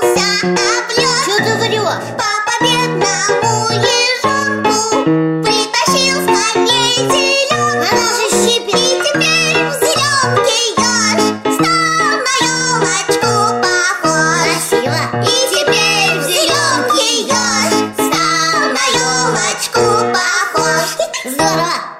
Вернулся облет По победному ежонку Притащил с коней зеленку Она же теперь в зеленке еж Стал на елочку похож. Красиво. И теперь в зеленке еж Стал на елочку похож. Здорово!